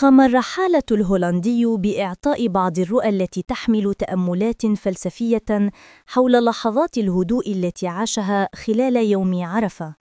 قام الرحالة الهولندي بإعطاء بعض الرؤى التي تحمل تأملات فلسفية حول لحظات الهدوء التي عاشها خلال يوم عرفة.